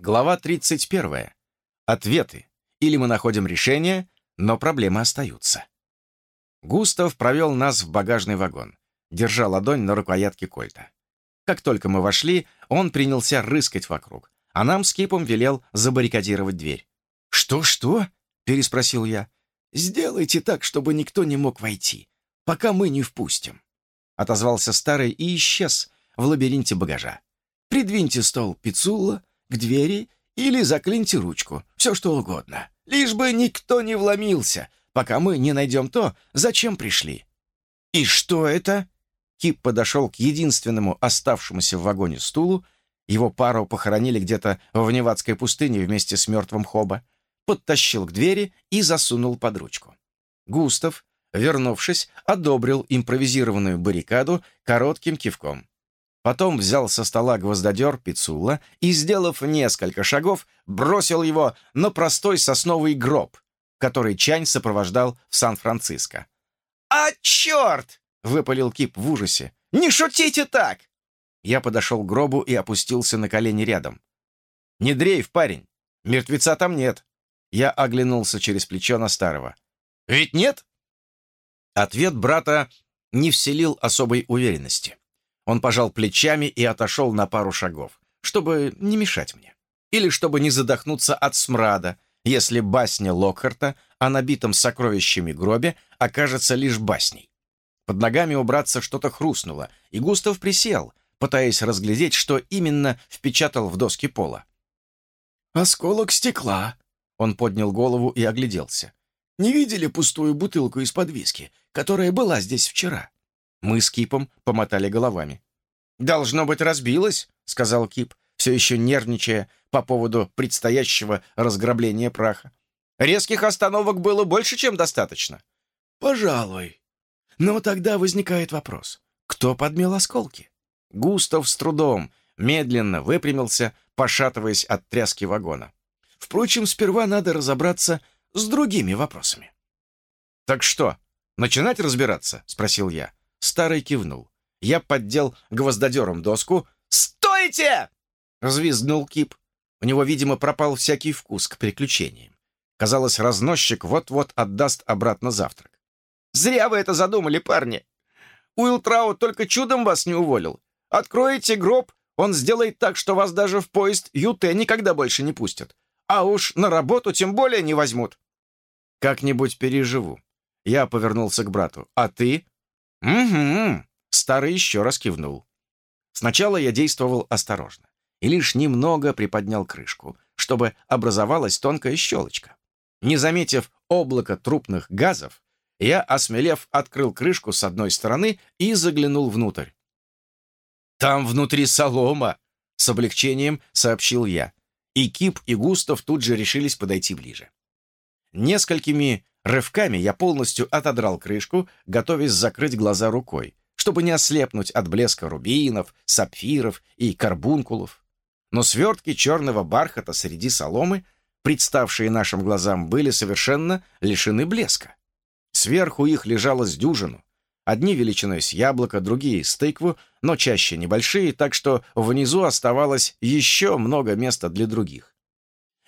Глава 31. Ответы. Или мы находим решение, но проблемы остаются. Густав провел нас в багажный вагон, держа ладонь на рукоятке кольта. Как только мы вошли, он принялся рыскать вокруг, а нам с Кипом велел забаррикадировать дверь. «Что-что?» — переспросил я. «Сделайте так, чтобы никто не мог войти, пока мы не впустим», — отозвался старый и исчез в лабиринте багажа. «Придвиньте стол Пицулла к двери или заклиньте ручку, все что угодно, лишь бы никто не вломился, пока мы не найдем то, зачем пришли». «И что это?» Кип подошел к единственному оставшемуся в вагоне стулу, его пару похоронили где-то в Невадской пустыне вместе с мертвым Хоба, подтащил к двери и засунул под ручку. Густав, вернувшись, одобрил импровизированную баррикаду коротким кивком. Потом взял со стола гвоздодер Пицула и, сделав несколько шагов, бросил его на простой сосновый гроб, который Чань сопровождал в Сан-Франциско. «А, черт!» — выпалил Кип в ужасе. «Не шутите так!» Я подошел к гробу и опустился на колени рядом. «Не дрейф, парень! Мертвеца там нет!» Я оглянулся через плечо на старого. «Ведь нет?» Ответ брата не вселил особой уверенности. Он пожал плечами и отошел на пару шагов, чтобы не мешать мне. Или чтобы не задохнуться от смрада, если басня Локхарта о набитом сокровищами гробе окажется лишь басней. Под ногами у братца что-то хрустнуло, и Густав присел, пытаясь разглядеть, что именно впечатал в доски пола. «Осколок стекла», он поднял голову и огляделся. «Не видели пустую бутылку из-под виски, которая была здесь вчера?» Мы с Кипом помотали головами. «Должно быть, разбилась», — сказал Кип, все еще нервничая по поводу предстоящего разграбления праха. «Резких остановок было больше, чем достаточно». «Пожалуй. Но тогда возникает вопрос, кто подмел осколки?» Густав с трудом медленно выпрямился, пошатываясь от тряски вагона. Впрочем, сперва надо разобраться с другими вопросами. «Так что, начинать разбираться?» — спросил я. Старый кивнул. Я поддел гвоздодером доску. «Стойте!» — взвизгнул Кип. У него, видимо, пропал всякий вкус к приключениям. Казалось, разносчик вот-вот отдаст обратно завтрак. «Зря вы это задумали, парни! Уилл Траут только чудом вас не уволил. Откроете гроб, он сделает так, что вас даже в поезд ЮТ никогда больше не пустят. А уж на работу тем более не возьмут. Как-нибудь переживу. Я повернулся к брату. А ты? Угу. Старый еще раз кивнул. Сначала я действовал осторожно и лишь немного приподнял крышку, чтобы образовалась тонкая щелочка. Не заметив облака трупных газов, я, осмелев, открыл крышку с одной стороны и заглянул внутрь. «Там внутри солома!» — с облегчением сообщил я и Кип, и Густав тут же решились подойти ближе. Несколькими рывками я полностью отодрал крышку, готовясь закрыть глаза рукой, чтобы не ослепнуть от блеска рубинов, сапфиров и карбункулов. Но свертки черного бархата среди соломы, представшие нашим глазам, были совершенно лишены блеска. Сверху их лежало с дюжину, Одни величиной с яблоко, другие с тыкву, но чаще небольшие, так что внизу оставалось еще много места для других.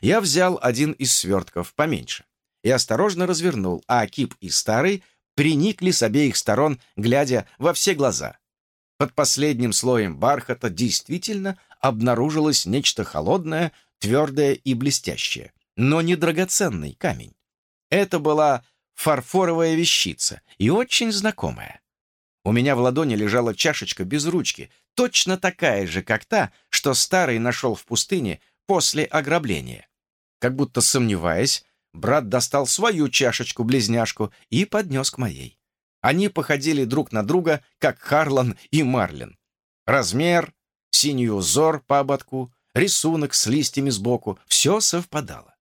Я взял один из свертков, поменьше, и осторожно развернул, а Кип и Старый приникли с обеих сторон, глядя во все глаза. Под последним слоем бархата действительно обнаружилось нечто холодное, твердое и блестящее, но не драгоценный камень. Это была фарфоровая вещица и очень знакомая. У меня в ладони лежала чашечка без ручки, точно такая же, как та, что старый нашел в пустыне после ограбления. Как будто сомневаясь, брат достал свою чашечку-близняшку и поднес к моей. Они походили друг на друга, как Харлан и Марлин. Размер, синий узор по ободку, рисунок с листьями сбоку — все совпадало.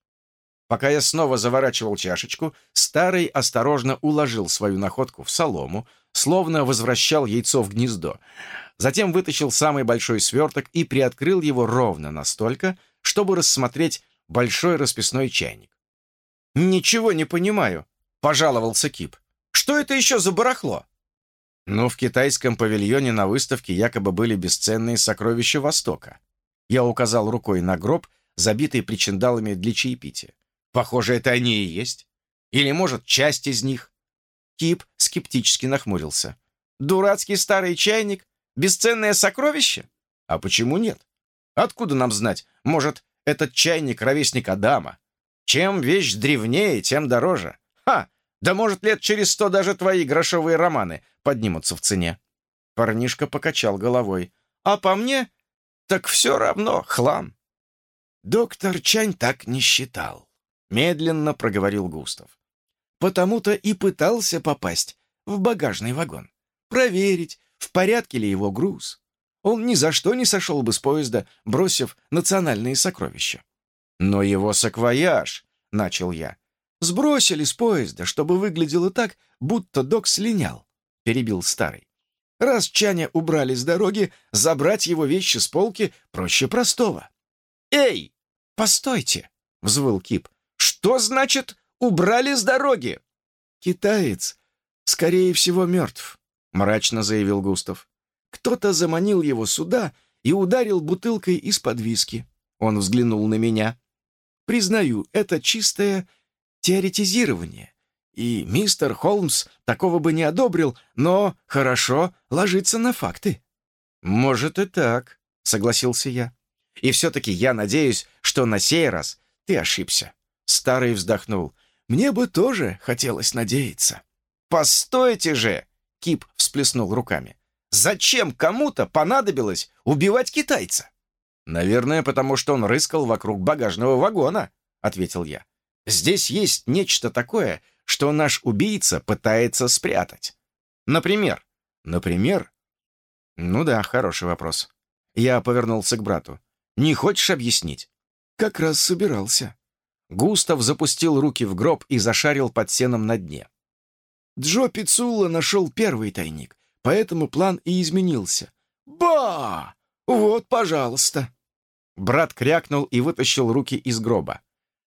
Пока я снова заворачивал чашечку, старый осторожно уложил свою находку в солому, словно возвращал яйцо в гнездо. Затем вытащил самый большой сверток и приоткрыл его ровно настолько, чтобы рассмотреть большой расписной чайник. «Ничего не понимаю», — пожаловался Кип. «Что это еще за барахло?» Ну, в китайском павильоне на выставке якобы были бесценные сокровища Востока. Я указал рукой на гроб, забитый причиндалами для чаепития. Похоже, это они и есть. Или, может, часть из них. Кип скептически нахмурился. Дурацкий старый чайник? Бесценное сокровище? А почему нет? Откуда нам знать? Может, этот чайник — ровесник Адама? Чем вещь древнее, тем дороже. Ха! Да может, лет через сто даже твои грошовые романы поднимутся в цене. Парнишка покачал головой. А по мне, так все равно хлам. Доктор Чань так не считал. Медленно проговорил Густав. Потому-то и пытался попасть в багажный вагон. Проверить, в порядке ли его груз. Он ни за что не сошел бы с поезда, бросив национальные сокровища. «Но его саквояж», — начал я, — «сбросили с поезда, чтобы выглядело так, будто док слинял», — перебил старый. «Раз Чаня убрали с дороги, забрать его вещи с полки проще простого». «Эй, постойте!» — взвыл Кип. «Что значит убрали с дороги?» «Китаец, скорее всего, мертв», — мрачно заявил Густав. «Кто-то заманил его сюда и ударил бутылкой из-под виски». Он взглянул на меня. «Признаю, это чистое теоретизирование. И мистер Холмс такого бы не одобрил, но хорошо ложится на факты». «Может и так», — согласился я. «И все-таки я надеюсь, что на сей раз ты ошибся». Старый вздохнул. «Мне бы тоже хотелось надеяться». «Постойте же!» — Кип всплеснул руками. «Зачем кому-то понадобилось убивать китайца?» «Наверное, потому что он рыскал вокруг багажного вагона», — ответил я. «Здесь есть нечто такое, что наш убийца пытается спрятать. Например?» «Например?» «Ну да, хороший вопрос». Я повернулся к брату. «Не хочешь объяснить?» «Как раз собирался». Густав запустил руки в гроб и зашарил под сеном на дне. Джо Пицулла нашел первый тайник, поэтому план и изменился. «Ба! Вот, пожалуйста!» Брат крякнул и вытащил руки из гроба.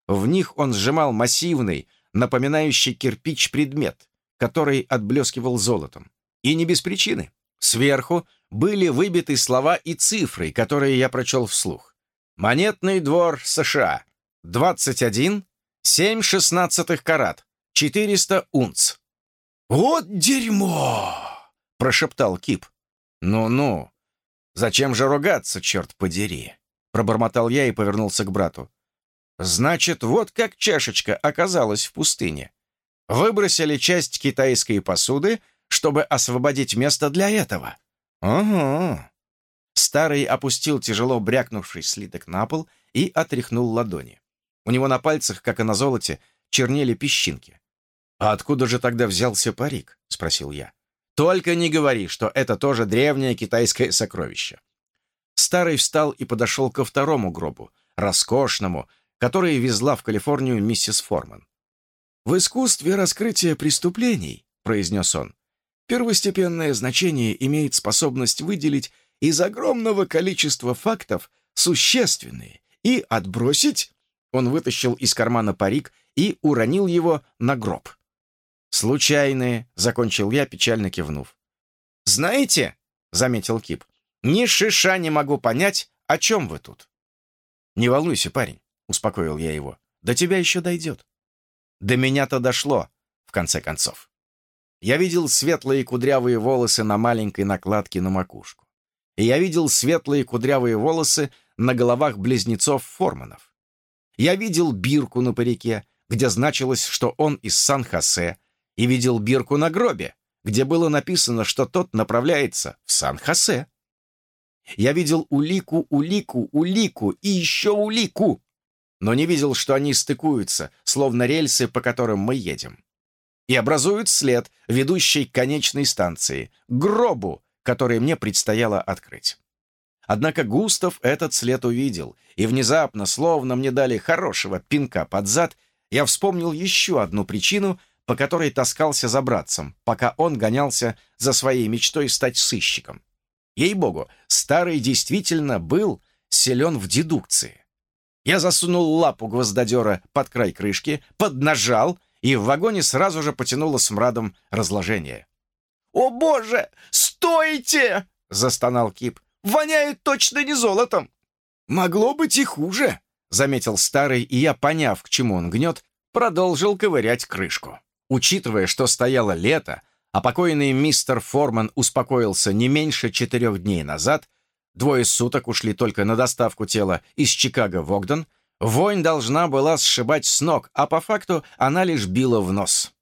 В них он сжимал массивный, напоминающий кирпич предмет, который отблескивал золотом. И не без причины. Сверху были выбиты слова и цифры, которые я прочел вслух. «Монетный двор США. 21, 7 шестнадцатых карат, 400 унц. «Вот дерьмо!» — прошептал Кип. «Ну-ну, зачем же ругаться, черт подери?» — пробормотал я и повернулся к брату. «Значит, вот как чашечка оказалась в пустыне. Выбросили часть китайской посуды, чтобы освободить место для этого». «Угу». Старый опустил тяжело брякнувший слиток на пол и отряхнул ладони. У него на пальцах, как и на золоте, чернели песчинки. «А откуда же тогда взялся парик?» — спросил я. «Только не говори, что это тоже древнее китайское сокровище». Старый встал и подошел ко второму гробу, роскошному, который везла в Калифорнию миссис Форман. «В искусстве раскрытия преступлений», — произнес он, «первостепенное значение имеет способность выделить из огромного количества фактов существенные и отбросить он вытащил из кармана парик и уронил его на гроб. «Случайные», — закончил я, печально кивнув. «Знаете», — заметил Кип, — «ни шиша не могу понять, о чем вы тут». «Не волнуйся, парень», — успокоил я его, — «до тебя еще дойдет». До меня-то дошло, в конце концов. Я видел светлые кудрявые волосы на маленькой накладке на макушку. И я видел светлые кудрявые волосы на головах близнецов Форманов. Я видел бирку на парике, где значилось, что он из Сан-Хосе, и видел бирку на гробе, где было написано, что тот направляется в Сан-Хосе. Я видел улику, улику, улику и еще улику, но не видел, что они стыкуются, словно рельсы, по которым мы едем, и образуют след, ведущий к конечной станции, гробу, который мне предстояло открыть. Однако Густав этот след увидел, и внезапно, словно мне дали хорошего пинка под зад, я вспомнил еще одну причину, по которой таскался за братцем, пока он гонялся за своей мечтой стать сыщиком. Ей-богу, старый действительно был силен в дедукции. Я засунул лапу гвоздодера под край крышки, поднажал, и в вагоне сразу же потянуло смрадом разложения. «О боже! Стойте!» — застонал Кип. Воняет точно не золотом!» «Могло быть и хуже», — заметил старый, и я, поняв, к чему он гнет, продолжил ковырять крышку. Учитывая, что стояло лето, а покойный мистер Форман успокоился не меньше четырех дней назад, двое суток ушли только на доставку тела из Чикаго в Огден, вонь должна была сшибать с ног, а по факту она лишь била в нос.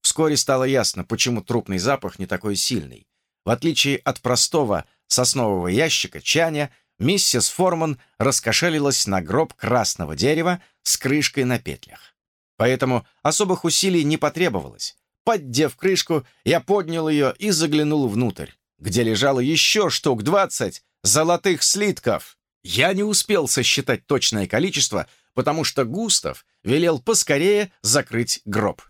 Вскоре стало ясно, почему трупный запах не такой сильный. В отличие от простого соснового ящика чаня, миссис Форман раскошелилась на гроб красного дерева с крышкой на петлях. Поэтому особых усилий не потребовалось. Поддев крышку, я поднял ее и заглянул внутрь, где лежало еще штук двадцать золотых слитков. Я не успел сосчитать точное количество, потому что Густав велел поскорее закрыть гроб.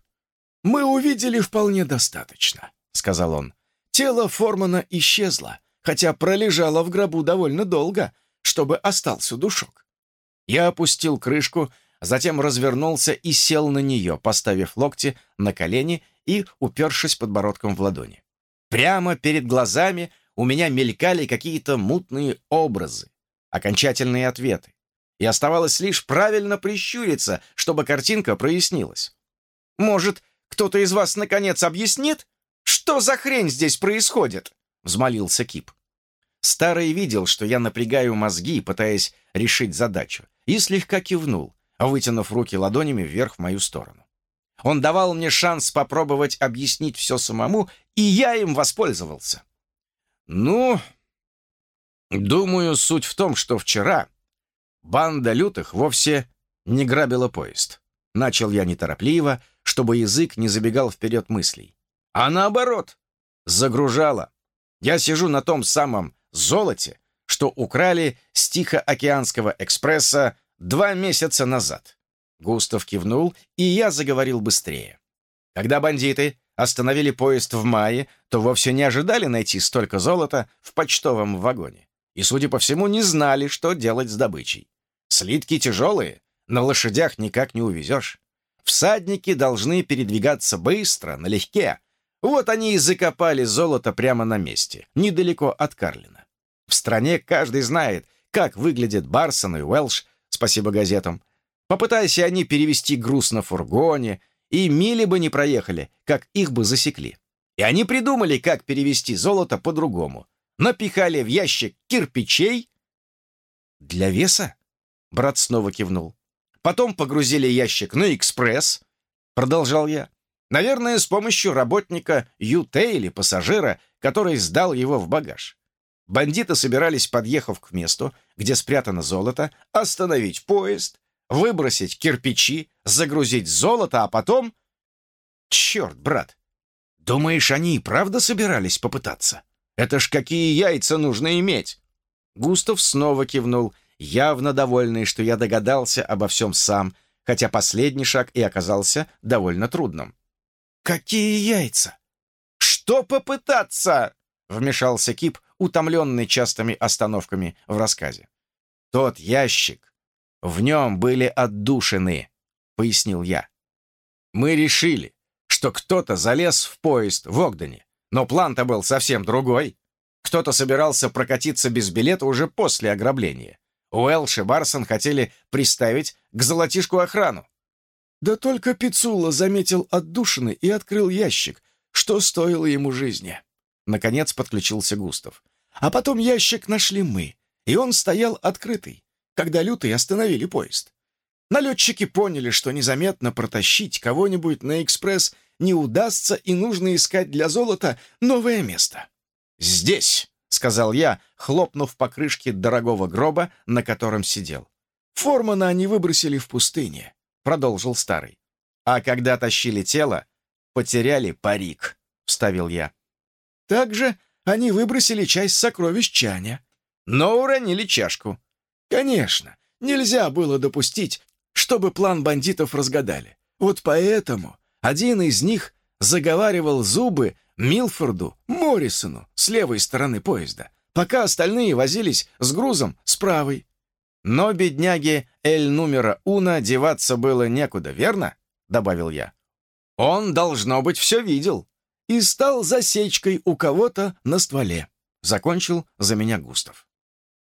«Мы увидели вполне достаточно», — сказал он. «Тело Формана исчезло, хотя пролежало в гробу довольно долго, чтобы остался душок». Я опустил крышку, затем развернулся и сел на нее, поставив локти на колени и упершись подбородком в ладони. Прямо перед глазами у меня мелькали какие-то мутные образы, окончательные ответы. И оставалось лишь правильно прищуриться, чтобы картинка прояснилась. «Может, кто-то из вас, наконец, объяснит, что за хрень здесь происходит?» — взмолился Кип. Старый видел, что я напрягаю мозги, пытаясь решить задачу, и слегка кивнул, вытянув руки ладонями вверх в мою сторону. Он давал мне шанс попробовать объяснить все самому, и я им воспользовался. Ну, думаю, суть в том, что вчера банда лютых вовсе не грабила поезд. Начал я неторопливо, чтобы язык не забегал вперед мыслей. А наоборот, загружала. Я сижу на том самом золоте, что украли с Тихоокеанского экспресса два месяца назад. Густав кивнул, и я заговорил быстрее. Когда бандиты остановили поезд в мае, то вовсе не ожидали найти столько золота в почтовом вагоне. И, судя по всему, не знали, что делать с добычей. Слитки тяжелые, на лошадях никак не увезешь. Всадники должны передвигаться быстро, налегке. Вот они и закопали золото прямо на месте, недалеко от Карлина. В стране каждый знает, как выглядит Барсон и Уэлш, спасибо газетам, Попытайся они перевести груз на фургоне, и мили бы не проехали, как их бы засекли. И они придумали, как перевести золото по-другому. Напихали в ящик кирпичей. «Для веса?» — брат снова кивнул. «Потом погрузили ящик на экспресс», — продолжал я. «Наверное, с помощью работника ЮТ или пассажира, который сдал его в багаж. Бандиты собирались, подъехав к месту, где спрятано золото, остановить поезд, выбросить кирпичи, загрузить золото, а потом... Черт, брат, думаешь, они и правда собирались попытаться? Это ж какие яйца нужно иметь? Густав снова кивнул, явно довольный, что я догадался обо всем сам, хотя последний шаг и оказался довольно трудным. «Какие яйца? Что попытаться?» — вмешался Кип, утомленный частыми остановками в рассказе. «Тот ящик, в нем были отдушины, пояснил я. Мы решили, что кто-то залез в поезд в Огдене, но план-то был совсем другой. Кто-то собирался прокатиться без билета уже после ограбления. Уэлш и Барсон хотели приставить к золотишку охрану. Да только Пицула заметил отдушины и открыл ящик, что стоило ему жизни. Наконец подключился Густав. А потом ящик нашли мы, и он стоял открытый когда лютые остановили поезд. Налетчики поняли, что незаметно протащить кого-нибудь на экспресс не удастся и нужно искать для золота новое место. «Здесь», — сказал я, хлопнув по крышке дорогого гроба, на котором сидел. «Формана они выбросили в пустыне», — продолжил старый. «А когда тащили тело, потеряли парик», — вставил я. «Также они выбросили часть сокровищ Чаня, но уронили чашку», Конечно, нельзя было допустить, чтобы план бандитов разгадали. Вот поэтому один из них заговаривал зубы Милфорду Моррисону с левой стороны поезда, пока остальные возились с грузом с правой. Но бедняге Эль Нумера Уна деваться было некуда, верно? Добавил я. Он, должно быть, все видел и стал засечкой у кого-то на стволе. Закончил за меня Густав.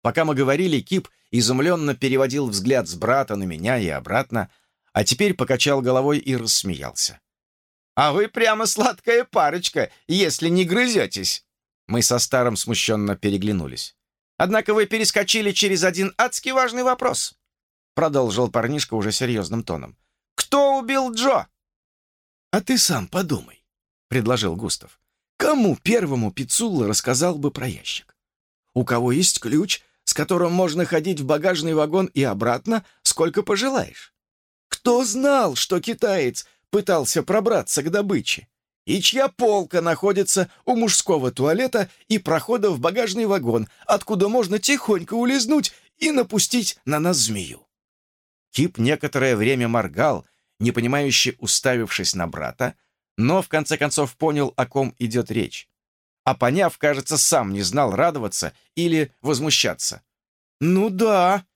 Пока мы говорили, Кип изумленно переводил взгляд с брата на меня и обратно, а теперь покачал головой и рассмеялся. «А вы прямо сладкая парочка, если не грызетесь!» Мы со старым смущенно переглянулись. «Однако вы перескочили через один адски важный вопрос», продолжил парнишка уже серьезным тоном. «Кто убил Джо?» «А ты сам подумай», — предложил Густав. «Кому первому Пиццулла рассказал бы про ящик? У кого есть ключ, с которым можно ходить в багажный вагон и обратно, сколько пожелаешь? Кто знал, что китаец пытался пробраться к добыче? И чья полка находится у мужского туалета и прохода в багажный вагон, откуда можно тихонько улизнуть и напустить на нас змею?» Кип некоторое время моргал, непонимающе уставившись на брата, но в конце концов понял, о ком идет речь. А поняв, кажется, сам не знал радоваться или возмущаться. «Ну да,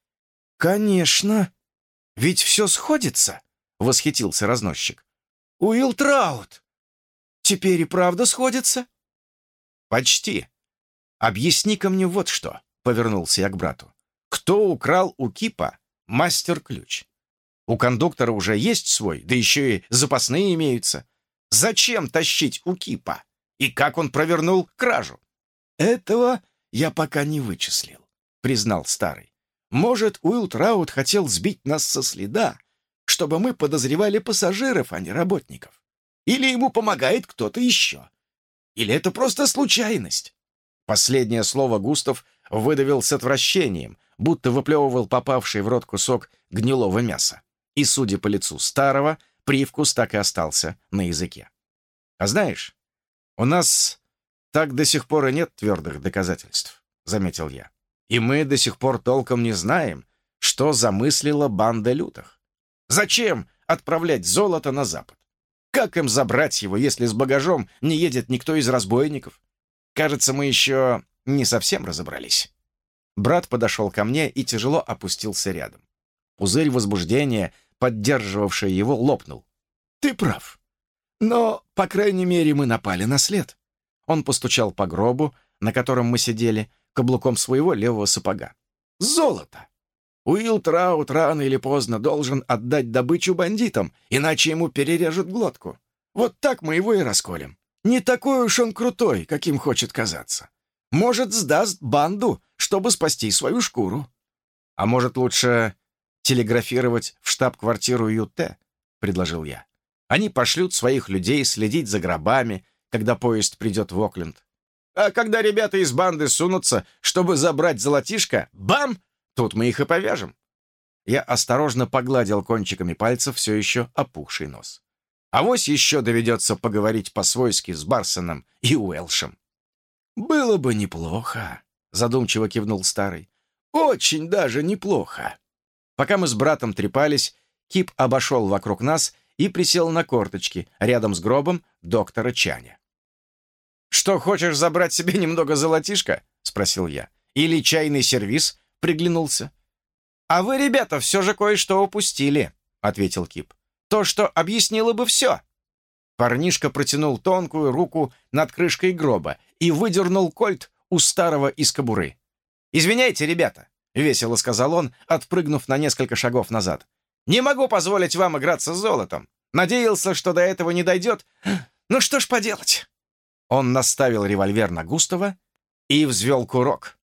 конечно. Ведь все сходится», — восхитился разносчик. «Уилл Траут. Теперь и правда сходится?» «Почти. Объясни-ка мне вот что», — повернулся я к брату. «Кто украл у Кипа мастер-ключ? У кондуктора уже есть свой, да еще и запасные имеются. Зачем тащить у Кипа? И как он провернул кражу? Этого я пока не вычислил, признал старый. Может, Уилл Траут хотел сбить нас со следа, чтобы мы подозревали пассажиров, а не работников. Или ему помогает кто-то еще. Или это просто случайность. Последнее слово Густав выдавил с отвращением, будто выплевывал попавший в рот кусок гнилого мяса и, судя по лицу старого, привкус так и остался на языке. «А знаешь, у нас так до сих пор и нет твердых доказательств», — заметил я. «И мы до сих пор толком не знаем, что замыслила банда лютых. Зачем отправлять золото на Запад? Как им забрать его, если с багажом не едет никто из разбойников? Кажется, мы еще не совсем разобрались». Брат подошел ко мне и тяжело опустился рядом. Пузырь возбуждения поддерживавший его, лопнул. «Ты прав. Но, по крайней мере, мы напали на след». Он постучал по гробу, на котором мы сидели, каблуком своего левого сапога. «Золото! Уилл Траут рано или поздно должен отдать добычу бандитам, иначе ему перережут глотку. Вот так мы его и расколем. Не такой уж он крутой, каким хочет казаться. Может, сдаст банду, чтобы спасти свою шкуру. А может, лучше телеграфировать в штаб-квартиру ЮТ», — предложил я. «Они пошлют своих людей следить за гробами, когда поезд придет в Окленд. А когда ребята из банды сунутся, чтобы забрать золотишко, бам! Тут мы их и повяжем». Я осторожно погладил кончиками пальцев все еще опухший нос. Авось еще доведется поговорить по-свойски с Барсоном и Уэлшем. «Было бы неплохо», — задумчиво кивнул старый. «Очень даже неплохо». Пока мы с братом трепались, Кип обошел вокруг нас и присел на корточки рядом с гробом доктора Чаня. «Что, хочешь забрать себе немного золотишка?» — спросил я. «Или чайный сервиз?» — приглянулся. «А вы, ребята, все же кое-что упустили», — ответил Кип. «То, что объяснило бы все». Парнишка протянул тонкую руку над крышкой гроба и выдернул кольт у старого из кобуры. «Извиняйте, ребята, — весело сказал он, отпрыгнув на несколько шагов назад. «Не могу позволить вам играться с золотом. Надеялся, что до этого не дойдет. Ну что ж поделать?» Он наставил револьвер на Густава и взвел курок.